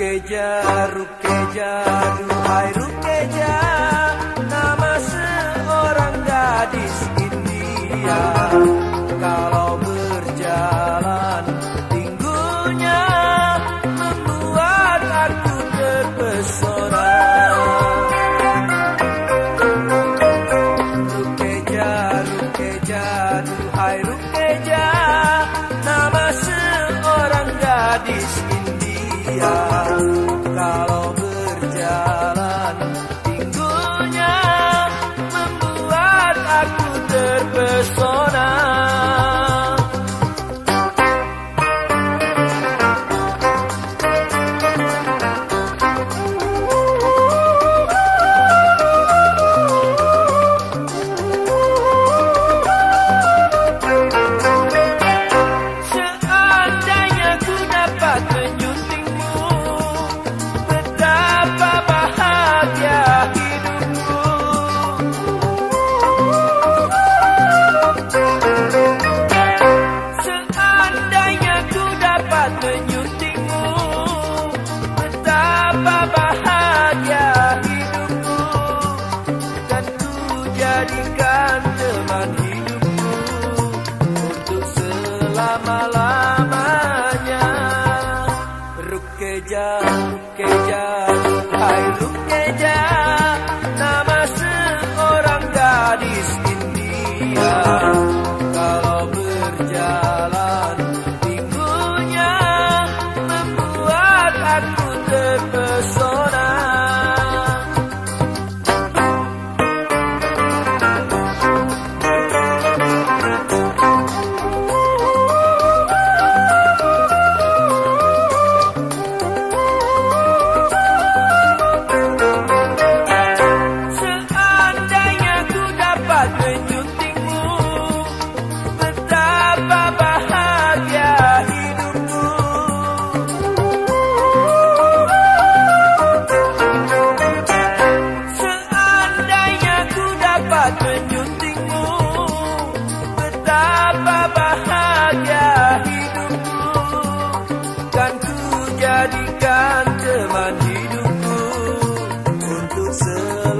Rukeja, Rukeja, duhai Rukeja Nama seorang gadis India. lama-lamanya Rukeja, Rukeja, hai Rukeja.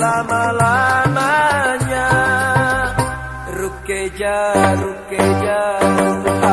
Selamanya Rukeja, Rukeja, Rukeja